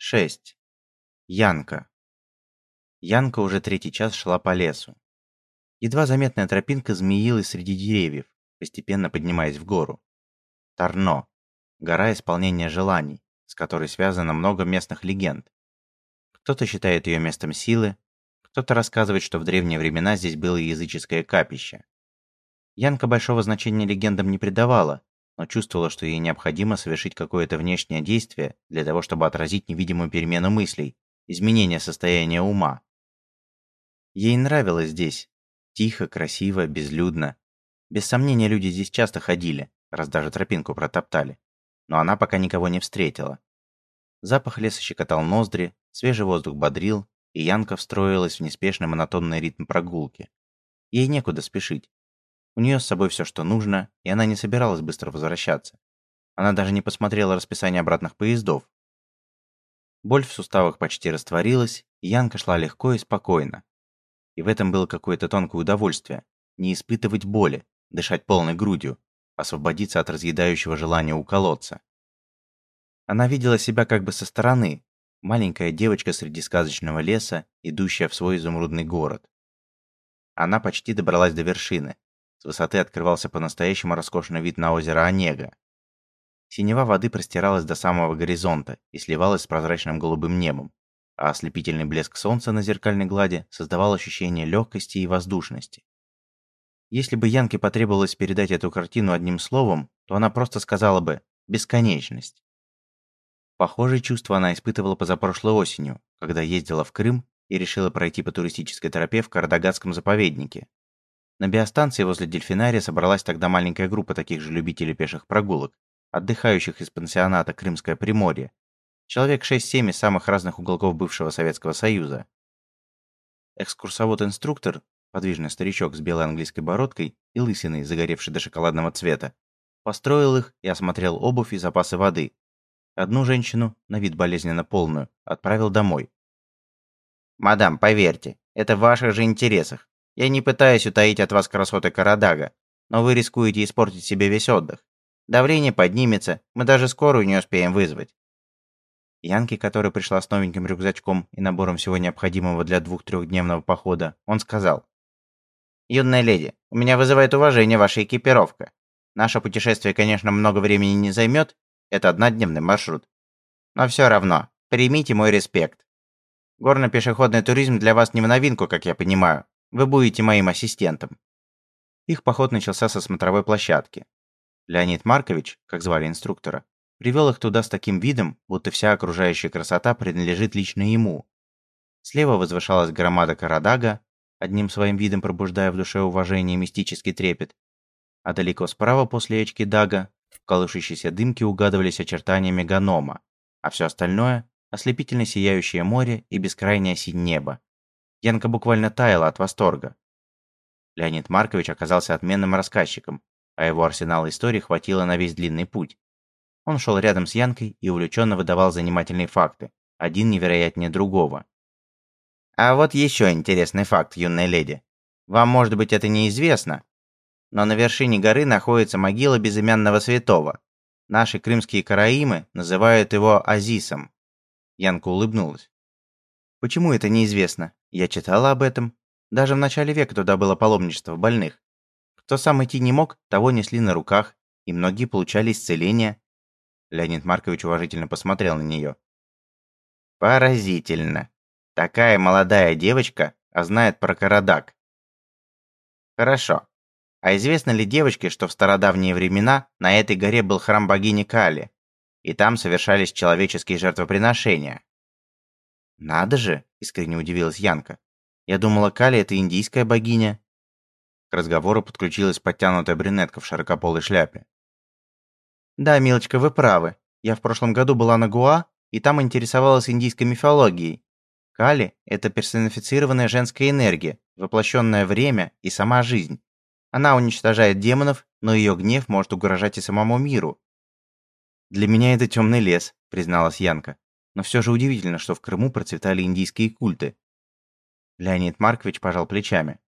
6. Янка. Янка уже третий час шла по лесу. Едва заметная тропинка змеилась среди деревьев, постепенно поднимаясь в гору. Тарно. Гора исполнения желаний, с которой связано много местных легенд. Кто-то считает ее местом силы, кто-то рассказывает, что в древние времена здесь было языческое капище. Янка большого значения легендам не придавала, но чувствовала, что ей необходимо совершить какое-то внешнее действие для того, чтобы отразить невидимую перемену мыслей, изменение состояния ума. Ей нравилось здесь. Тихо, красиво, безлюдно. Без сомнения, люди здесь часто ходили, раз даже тропинку протоптали. Но она пока никого не встретила. Запах леса щекотал ноздри, свежий воздух бодрил, и Янка встроилась в неспешный монотонный ритм прогулки. Ей некуда спешить. У нее с собой все, что нужно, и она не собиралась быстро возвращаться. Она даже не посмотрела расписание обратных поездов. Боль в суставах почти растворилась, и Янка шла легко и спокойно. И в этом было какое-то тонкое удовольствие. Не испытывать боли, дышать полной грудью, освободиться от разъедающего желания уколоться. Она видела себя как бы со стороны, маленькая девочка среди сказочного леса, идущая в свой изумрудный город. Она почти добралась до вершины, с высоты открывался по-настоящему роскошный вид на озеро Онега. Синева воды простиралась до самого горизонта и сливалась с прозрачным голубым небом, а ослепительный блеск солнца на зеркальной глади создавал ощущение легкости и воздушности. Если бы Янке потребовалось передать эту картину одним словом, то она просто сказала бы «бесконечность». Похожие чувства она испытывала позапрошлой осенью, когда ездила в Крым и решила пройти по туристической тропе в Кардагатском заповеднике, на биостанции возле дельфинария собралась тогда маленькая группа таких же любителей пеших прогулок, отдыхающих из пансионата «Крымское Приморье». Человек 6-7 из самых разных уголков бывшего Советского Союза. Экскурсовод-инструктор, подвижный старичок с белой английской бородкой и лысиной, загоревшей до шоколадного цвета, построил их и осмотрел обувь и запасы воды. Одну женщину, на вид болезненно полную, отправил домой. «Мадам, поверьте, это в ваших же интересах. Я не пытаюсь утаить от вас красоты Карадага, но вы рискуете испортить себе весь отдых. Давление поднимется, мы даже скорую не успеем вызвать. Янке, которая пришла с новеньким рюкзачком и набором всего необходимого для двух-трехдневного похода, он сказал. «Юная леди, у меня вызывает уважение ваша экипировка. Наше путешествие, конечно, много времени не займет, это однодневный маршрут. Но все равно, примите мой респект. Горно-пешеходный туризм для вас не в новинку, как я понимаю. Вы будете моим ассистентом». Их поход начался со смотровой площадки. Леонид Маркович, как звали инструктора, привел их туда с таким видом, будто вся окружающая красота принадлежит лично ему. Слева возвышалась громада Карадага, одним своим видом пробуждая в душе уважение и мистический трепет, а далеко справа после речки Дага в колышущейся дымке угадывались очертания меганома, а все остальное – ослепительно сияющее море и бескрайнее синь небо. Янка буквально таяла от восторга. Леонид Маркович оказался отменным рассказчиком, а его арсенала истории хватило на весь длинный путь. Он шел рядом с Янкой и увлеченно выдавал занимательные факты, один невероятнее другого. А вот еще интересный факт, юная леди. Вам, может быть, это неизвестно, но на вершине горы находится могила безымянного святого. Наши крымские караимы называют его Азисом. Янка улыбнулась. Почему это неизвестно? Я читала об этом. Даже в начале века туда было паломничество больных. Кто сам идти не мог, того несли на руках, и многие получали исцеление. Леонид Маркович уважительно посмотрел на нее. Поразительно. Такая молодая девочка, а знает про Карадак. Хорошо. А известно ли девочке, что в стародавние времена на этой горе был храм богини Кали, и там совершались человеческие жертвоприношения? «Надо же!» – искренне удивилась Янка. «Я думала, Кали – это индийская богиня». К разговору подключилась подтянутая брюнетка в широкополой шляпе. «Да, милочка, вы правы. Я в прошлом году была на Гуа, и там интересовалась индийской мифологией. Кали – это персонифицированная женская энергия, воплощенное время и сама жизнь. Она уничтожает демонов, но ее гнев может угрожать и самому миру. «Для меня это темный лес», – призналась Янка но все же удивительно, что в Крыму процветали индийские культы. Леонид Маркович пожал плечами.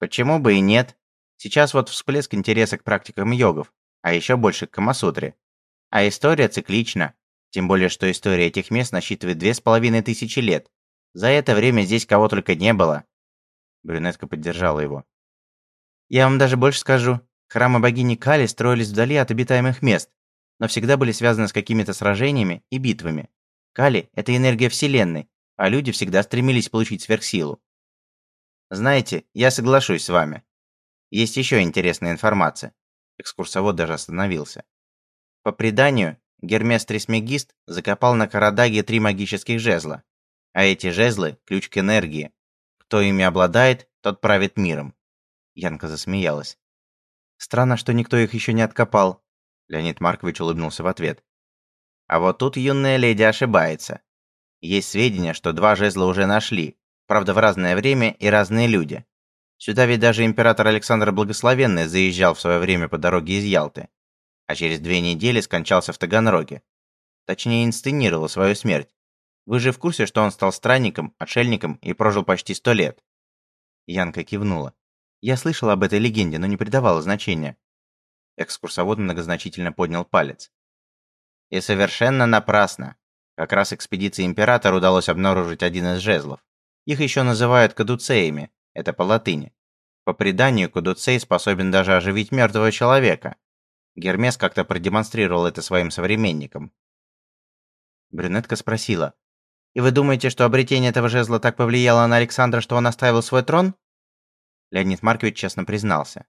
Почему бы и нет? Сейчас вот всплеск интереса к практикам йогов, а еще больше к Камасутре. А история циклична. Тем более, что история этих мест насчитывает две с половиной тысячи лет. За это время здесь кого только не было. Брюнетка поддержала его. Я вам даже больше скажу. Храмы богини Кали строились вдали от обитаемых мест, но всегда были связаны с какими-то сражениями и битвами. Кали – это энергия Вселенной, а люди всегда стремились получить сверхсилу. Знаете, я соглашусь с вами. Есть еще интересная информация. Экскурсовод даже остановился. По преданию, Гермес Трисмегист закопал на Карадаге три магических жезла. А эти жезлы – ключ к энергии. Кто ими обладает, тот правит миром. Янка засмеялась. Странно, что никто их еще не откопал. Леонид Маркович улыбнулся в ответ. А вот тут юная леди ошибается. Есть сведения, что два жезла уже нашли, правда в разное время и разные люди. Сюда ведь даже император Александр Благословенный заезжал в свое время по дороге из Ялты, а через две недели скончался в Таганроге. Точнее, инсценировал свою смерть. Вы же в курсе, что он стал странником, отшельником и прожил почти сто лет?» Янка кивнула. «Я слышала об этой легенде, но не придавала значения». Экскурсовод многозначительно поднял палец. «И совершенно напрасно. Как раз экспедиции Императора удалось обнаружить один из жезлов. Их еще называют кадуцеями, это по латыни. По преданию, кадуцей способен даже оживить мертвого человека. Гермес как-то продемонстрировал это своим современникам. Брюнетка спросила, «И вы думаете, что обретение этого жезла так повлияло на Александра, что он оставил свой трон?» Леонид Маркович честно признался.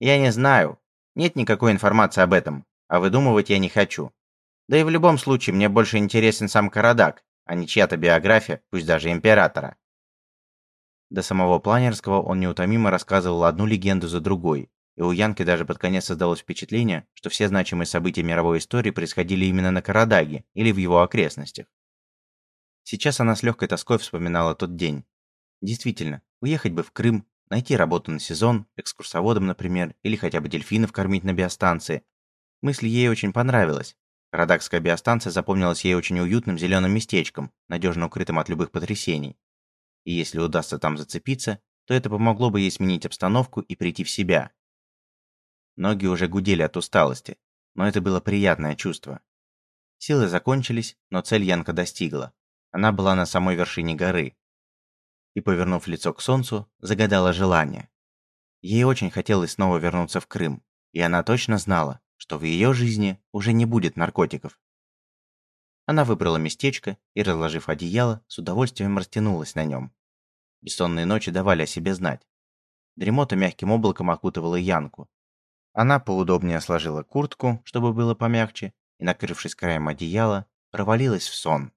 «Я не знаю. Нет никакой информации об этом, а выдумывать я не хочу. Да и в любом случае мне больше интересен сам Карадак, а не чья-то биография, пусть даже императора. До самого Планерского он неутомимо рассказывал одну легенду за другой, и у Янки даже под конец создалось впечатление, что все значимые события мировой истории происходили именно на Карадаге или в его окрестностях. Сейчас она с легкой тоской вспоминала тот день. Действительно, уехать бы в Крым, найти работу на сезон, экскурсоводом, например, или хотя бы дельфинов кормить на биостанции. Мысль ей очень понравилась. Карадакская биостанция запомнилась ей очень уютным зеленым местечком, надежно укрытым от любых потрясений и если удастся там зацепиться, то это помогло бы ей сменить обстановку и прийти в себя. Ноги уже гудели от усталости, но это было приятное чувство. Силы закончились, но цель Янка достигла. Она была на самой вершине горы. И, повернув лицо к солнцу, загадала желание. Ей очень хотелось снова вернуться в Крым, и она точно знала, что в ее жизни уже не будет наркотиков. Она выбрала местечко и, разложив одеяло, с удовольствием растянулась на нем. Бессонные ночи давали о себе знать. Дремота мягким облаком окутывала Янку. Она поудобнее сложила куртку, чтобы было помягче, и, накрывшись краем одеяла, провалилась в сон.